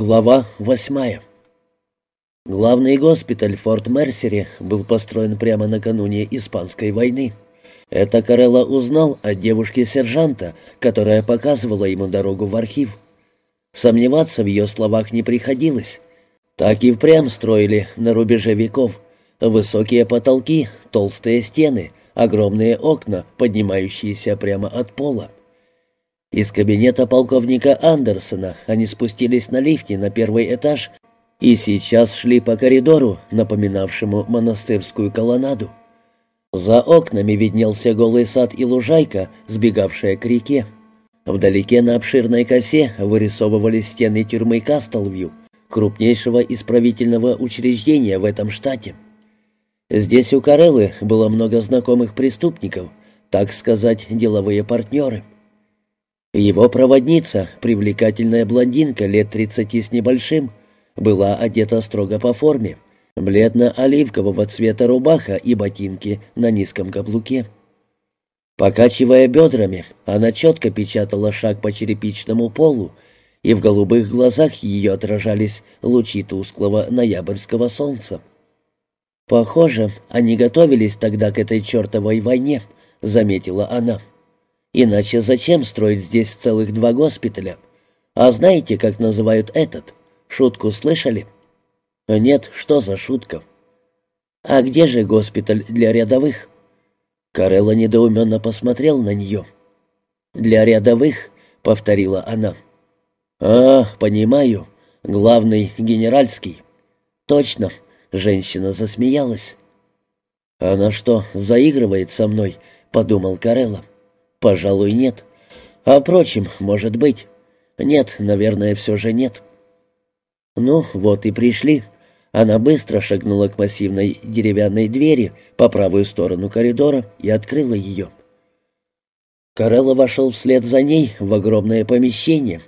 Глава восьмая. Главный госпиталь в Форт-Мерсере был построен прямо накануне Испанской войны. Это Карелла узнал от девушки-сержанта, которая показывала ему дорогу в архив. Сомневаться в ее словах не приходилось. Так и впрямь строили на рубеже веков. Высокие потолки, толстые стены, огромные окна, поднимающиеся прямо от пола. Из кабинета полковника Андерсона они спустились на лифте на первый этаж и сейчас шли по коридору, напоминавшему монастырскую колоннаду. За окнами виднелся голый сад и лужайка, сбегавшая к реке. Вдалеке на обширной косе вырисовывались стены тюрьмы Кастелвью, крупнейшего исправительного учреждения в этом штате. Здесь у Кареллы было много знакомых преступников, так сказать, деловые партнеры. Его проводница, привлекательная блондинка лет тридцати с небольшим, была одета строго по форме, бледно-оливкового цвета рубаха и ботинки на низком каблуке. Покачивая бедрами, она четко печатала шаг по черепичному полу, и в голубых глазах ее отражались лучи тусклого ноябрьского солнца. «Похоже, они готовились тогда к этой чертовой войне», — заметила она. Иначе зачем строить здесь целых два госпиталя? А знаете, как называют этот? Шутку слышали? Нет, что за шутка? А где же госпиталь для рядовых? Карелла недоуменно посмотрел на нее. «Для рядовых», — повторила она. «А, понимаю. Главный генеральский». «Точно», — женщина засмеялась. «Она что, заигрывает со мной?» — подумал Карелла. Пожалуй, нет. А впрочем, может быть. Нет, наверное, все же нет. Ну, вот и пришли. Она быстро шагнула к массивной деревянной двери по правую сторону коридора и открыла ее. Карелла вошел вслед за ней в огромное помещение,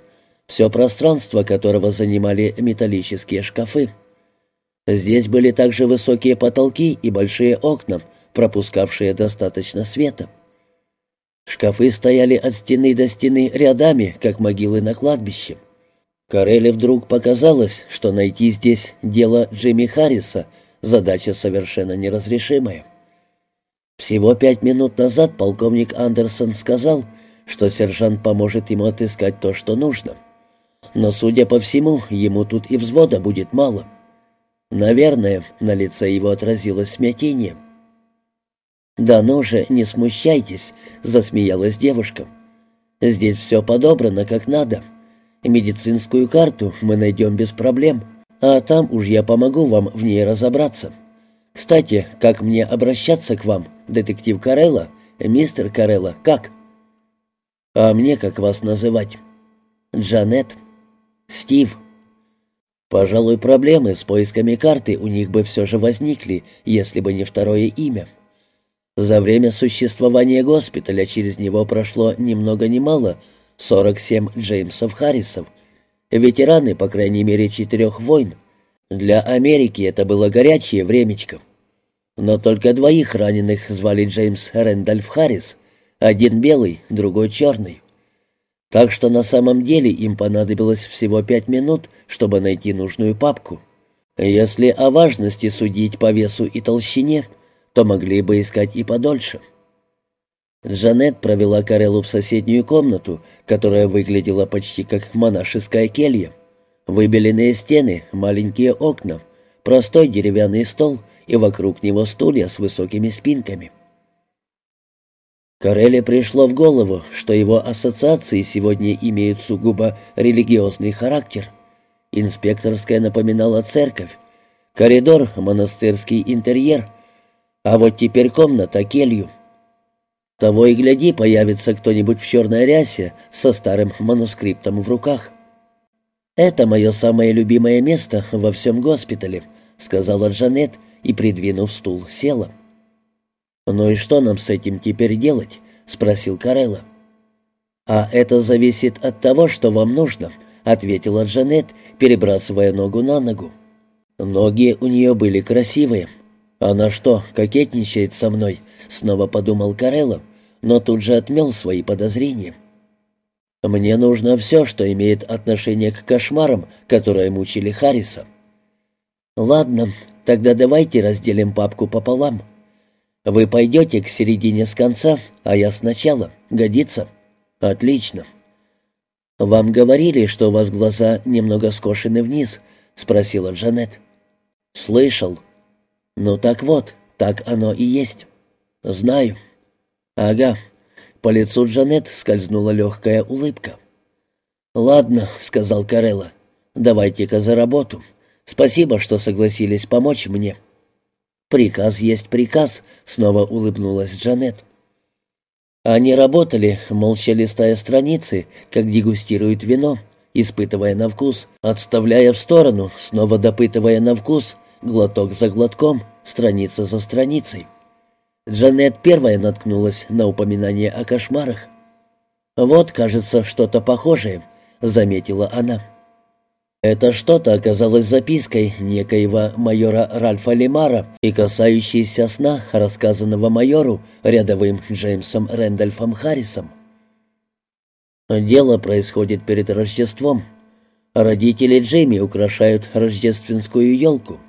все пространство которого занимали металлические шкафы. Здесь были также высокие потолки и большие окна, пропускавшие достаточно света. Шкафы стояли от стены до стены рядами, как могилы на кладбище. Карелли вдруг показалось, что найти здесь дело Джимми Харриса — задача совершенно неразрешимая. Всего пять минут назад полковник Андерсон сказал, что сержант поможет ему отыскать то, что нужно. Но, судя по всему, ему тут и взвода будет мало. Наверное, на лице его отразилось смятение — «Да ну же, не смущайтесь», — засмеялась девушка. «Здесь все подобрано как надо. Медицинскую карту мы найдем без проблем, а там уж я помогу вам в ней разобраться. Кстати, как мне обращаться к вам, детектив Карелла, мистер Карелла, как?» «А мне как вас называть?» «Джанет». «Стив». Пожалуй, проблемы с поисками карты у них бы все же возникли, если бы не второе имя. За время существования госпиталя через него прошло ни много ни мало 47 Джеймсов Харрисов, ветераны, по крайней мере, четырех войн. Для Америки это было горячее времечко. Но только двоих раненых звали Джеймс Рэндальф Харрис, один белый, другой черный. Так что на самом деле им понадобилось всего пять минут, чтобы найти нужную папку. Если о важности судить по весу и толщине – то могли бы искать и подольше. Джанет провела Кареллу в соседнюю комнату, которая выглядела почти как монашеская келья. Выбеленные стены, маленькие окна, простой деревянный стол и вокруг него стулья с высокими спинками. Карелле пришло в голову, что его ассоциации сегодня имеют сугубо религиозный характер. Инспекторская напоминала церковь, коридор — монастырский интерьер — а вот теперь комната келью. Того и гляди, появится кто-нибудь в черной рясе со старым манускриптом в руках. «Это мое самое любимое место во всем госпитале», — сказала Джанет и, придвинув стул, села. «Ну и что нам с этим теперь делать?» — спросил Карелла. «А это зависит от того, что вам нужно», — ответила Джанет, перебрасывая ногу на ногу. Ноги у нее были красивые, «Она что, кокетничает со мной?» — снова подумал Карелло, но тут же отмел свои подозрения. Мне нужно все, что имеет отношение к кошмарам, которые мучили Харриса. Ладно, тогда давайте разделим папку пополам. Вы пойдете к середине с конца, а я сначала. Годится? Отлично. Вам говорили, что у вас глаза немного скошены вниз, спросила Джанет. Слышал. Ну так вот, так оно и есть. Знаю. Ага. По лицу Джанет скользнула легкая улыбка. «Ладно», — сказал Карелла, — «давайте-ка за работу. Спасибо, что согласились помочь мне». «Приказ есть приказ», — снова улыбнулась Джанет. Они работали, молча листая страницы, как дегустируют вино, испытывая на вкус, отставляя в сторону, снова допытывая на вкус, глоток за глотком, страница за страницей. Джанет первая наткнулась на упоминание о кошмарах. «Вот, кажется, что-то похожее», — заметила она. Это что-то оказалось запиской некоего майора Ральфа Лимара и касающейся сна, рассказанного майору рядовым Джеймсом Рэндольфом Харрисом. Дело происходит перед Рождеством. Родители Джейми украшают рождественскую елку.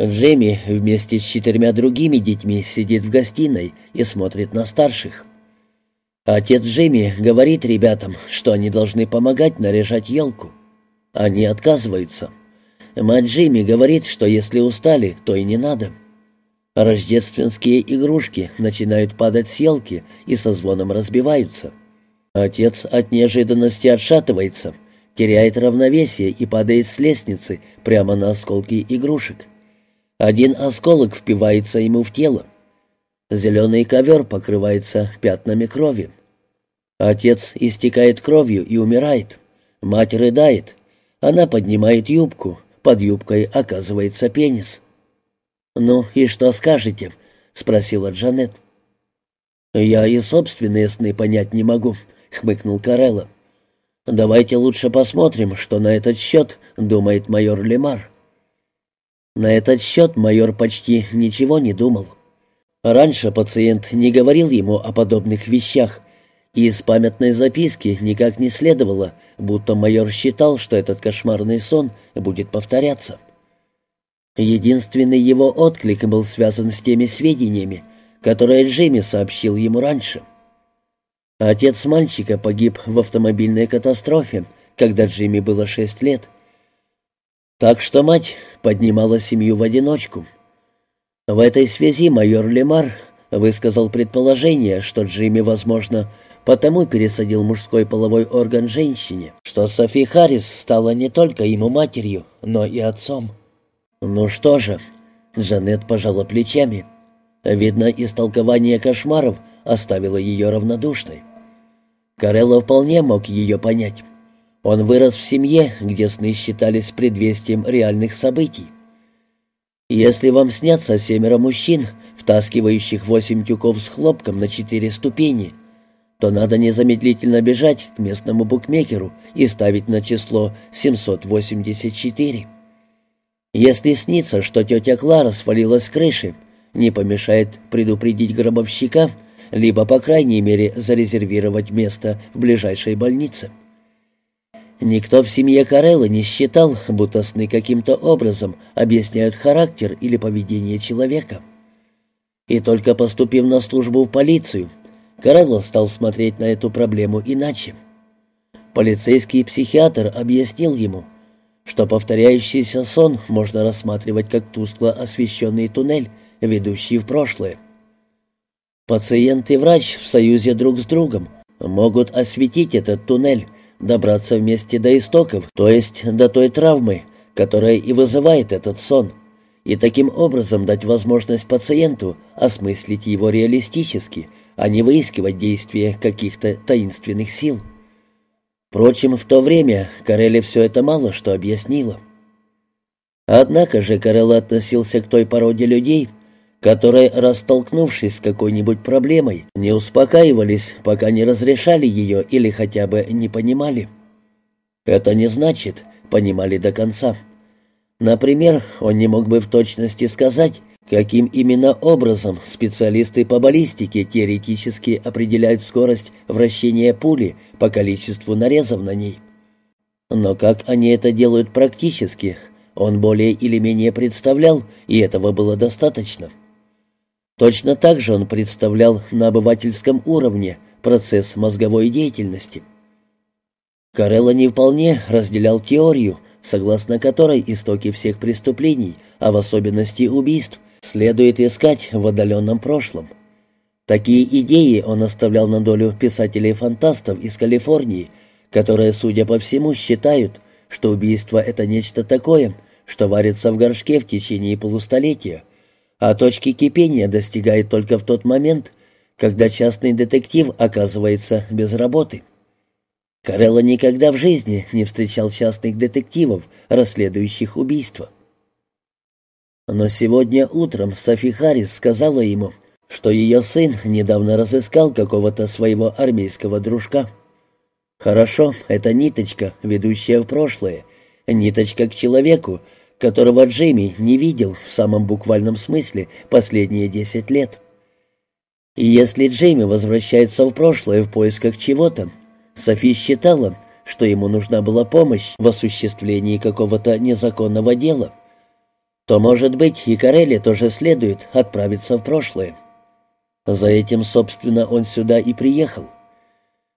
Джейми вместе с четырьмя другими детьми сидит в гостиной и смотрит на старших. Отец Джейми говорит ребятам, что они должны помогать наряжать елку. Они отказываются. Мать Джейми говорит, что если устали, то и не надо. Рождественские игрушки начинают падать с елки и со звоном разбиваются. Отец от неожиданности отшатывается, теряет равновесие и падает с лестницы прямо на осколки игрушек. Один осколок впивается ему в тело. Зеленый ковер покрывается пятнами крови. Отец истекает кровью и умирает. Мать рыдает. Она поднимает юбку. Под юбкой оказывается пенис. «Ну и что скажете?» — спросила Джанет. «Я и собственные сны понять не могу», — хмыкнул Карелла. «Давайте лучше посмотрим, что на этот счет думает майор Лемар». На этот счет майор почти ничего не думал. Раньше пациент не говорил ему о подобных вещах, и из памятной записки никак не следовало, будто майор считал, что этот кошмарный сон будет повторяться. Единственный его отклик был связан с теми сведениями, которые Джимми сообщил ему раньше. Отец мальчика погиб в автомобильной катастрофе, когда Джимми было шесть лет — так что мать поднимала семью в одиночку. В этой связи майор Лемар высказал предположение, что Джимми, возможно, потому пересадил мужской половой орган женщине, что Софи Харрис стала не только ему матерью, но и отцом. «Ну что же», — Джанет пожала плечами. Видно, истолкование кошмаров оставило ее равнодушной. Карелло вполне мог ее понять. Он вырос в семье, где сны считались предвестием реальных событий. Если вам снятся семеро мужчин, втаскивающих восемь тюков с хлопком на четыре ступени, то надо незамедлительно бежать к местному букмекеру и ставить на число 784. Если снится, что тетя Клара свалилась с крыши, не помешает предупредить гробовщика, либо, по крайней мере, зарезервировать место в ближайшей больнице. Никто в семье Карелла не считал, будто сны каким-то образом объясняют характер или поведение человека. И только поступив на службу в полицию, Карелло стал смотреть на эту проблему иначе. Полицейский психиатр объяснил ему, что повторяющийся сон можно рассматривать как тускло освещенный туннель, ведущий в прошлое. Пациент и врач в союзе друг с другом могут осветить этот туннель, добраться вместе до истоков, то есть до той травмы, которая и вызывает этот сон, и таким образом дать возможность пациенту осмыслить его реалистически, а не выискивать действия каких-то таинственных сил. Впрочем, в то время Карелли все это мало что объяснило. Однако же Карелла относился к той породе людей, которые, растолкнувшись с какой-нибудь проблемой, не успокаивались, пока не разрешали ее или хотя бы не понимали. Это не значит, понимали до конца. Например, он не мог бы в точности сказать, Каким именно образом специалисты по баллистике теоретически определяют скорость вращения пули по количеству нарезов на ней? Но как они это делают практически, он более или менее представлял, и этого было достаточно. Точно так же он представлял на обывательском уровне процесс мозговой деятельности. Карелла не вполне разделял теорию, согласно которой истоки всех преступлений, а в особенности убийств, следует искать в отдаленном прошлом. Такие идеи он оставлял на долю писателей-фантастов из Калифорнии, которые, судя по всему, считают, что убийство — это нечто такое, что варится в горшке в течение полустолетия, а точки кипения достигает только в тот момент, когда частный детектив оказывается без работы. Карелла никогда в жизни не встречал частных детективов, расследующих убийства. Но сегодня утром Софи Харрис сказала ему, что ее сын недавно разыскал какого-то своего армейского дружка. Хорошо, это ниточка, ведущая в прошлое, ниточка к человеку, которого Джейми не видел в самом буквальном смысле последние десять лет. И если Джейми возвращается в прошлое в поисках чего-то, Софи считала, что ему нужна была помощь в осуществлении какого-то незаконного дела, то, может быть, и Карелли тоже следует отправиться в прошлое. За этим, собственно, он сюда и приехал.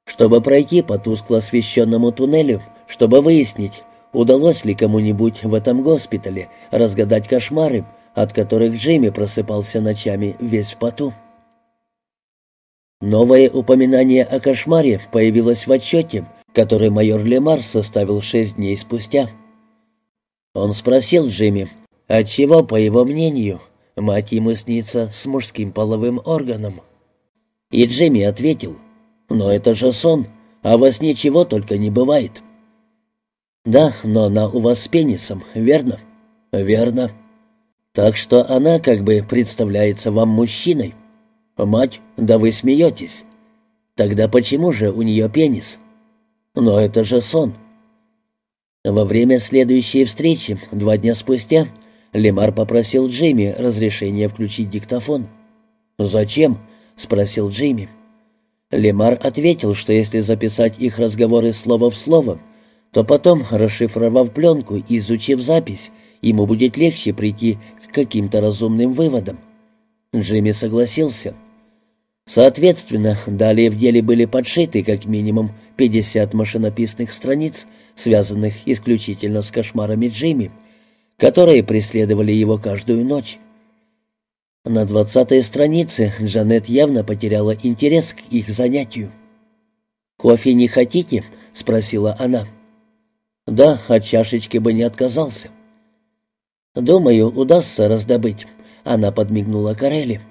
Чтобы пройти по тускло освещенному туннелю, чтобы выяснить, удалось ли кому-нибудь в этом госпитале разгадать кошмары, от которых Джимми просыпался ночами весь в поту. Новое упоминание о кошмаре появилось в отчете, который майор Лемар составил шесть дней спустя. Он спросил Джимми, отчего, по его мнению, мать ему снится с мужским половым органом. И Джимми ответил, «Но это же сон, а во сне чего только не бывает». «Да, но она у вас с пенисом, верно?» «Верно. Так что она как бы представляется вам мужчиной». «Мать, да вы смеетесь. Тогда почему же у нее пенис?» «Но это же сон». Во время следующей встречи, два дня спустя, Лемар попросил Джейми разрешения включить диктофон. «Зачем?» — спросил Джейми. Лемар ответил, что если записать их разговоры слово в слово, то потом, расшифровав пленку и изучив запись, ему будет легче прийти к каким-то разумным выводам. Джимми согласился. Соответственно, далее в деле были подшиты как минимум 50 машинописных страниц, связанных исключительно с кошмарами Джимми, которые преследовали его каждую ночь. На двадцатой странице Джанет явно потеряла интерес к их занятию. «Кофе не хотите?» — спросила она. «Да, от чашечки бы не отказался». «Думаю, удастся раздобыть», — она подмигнула Карелли.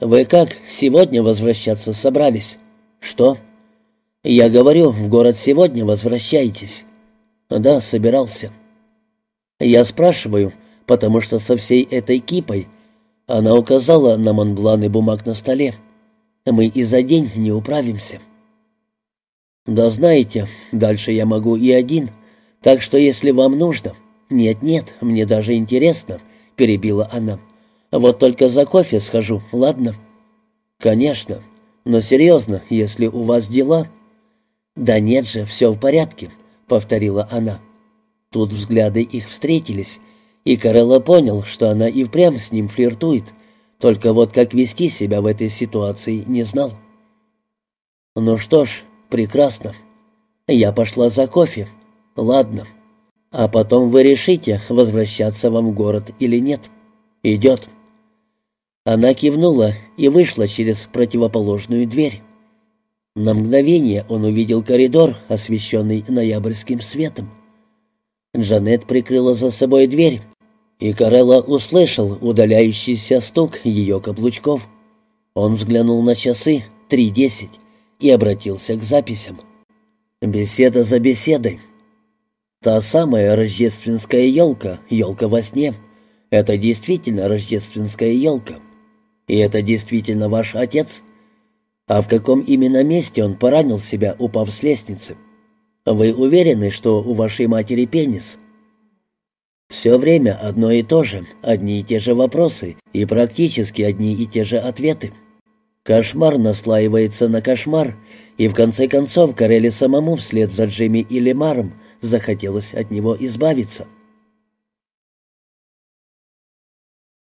«Вы как, сегодня возвращаться собрались?» «Что?» «Я говорю, в город сегодня возвращаетесь». «Да, собирался». «Я спрашиваю, потому что со всей этой кипой...» Она указала на монбланы бумаг на столе. «Мы и за день не управимся». «Да знаете, дальше я могу и один, так что если вам нужно...» «Нет-нет, мне даже интересно», — перебила она. Вот только за кофе схожу, ладно?» «Конечно. Но серьезно, если у вас дела...» «Да нет же, все в порядке», — повторила она. Тут взгляды их встретились, и Карелла понял, что она и впрямь с ним флиртует, только вот как вести себя в этой ситуации не знал. «Ну что ж, прекрасно. Я пошла за кофе. Ладно. А потом вы решите, возвращаться вам в город или нет. Идет». Она кивнула и вышла через противоположную дверь. На мгновение он увидел коридор, освещенный ноябрьским светом. Джанет прикрыла за собой дверь, и Карелла услышал удаляющийся стук ее каблучков. Он взглянул на часы, три десять, и обратился к записям. Беседа за беседой. Та самая рождественская елка, елка во сне. Это действительно рождественская елка. И это действительно ваш отец? А в каком именно месте он поранил себя, упав с лестницы? Вы уверены, что у вашей матери пенис? Все время одно и то же, одни и те же вопросы и практически одни и те же ответы. Кошмар наслаивается на кошмар, и в конце концов Карелли самому вслед за Джимми и Лемаром захотелось от него избавиться.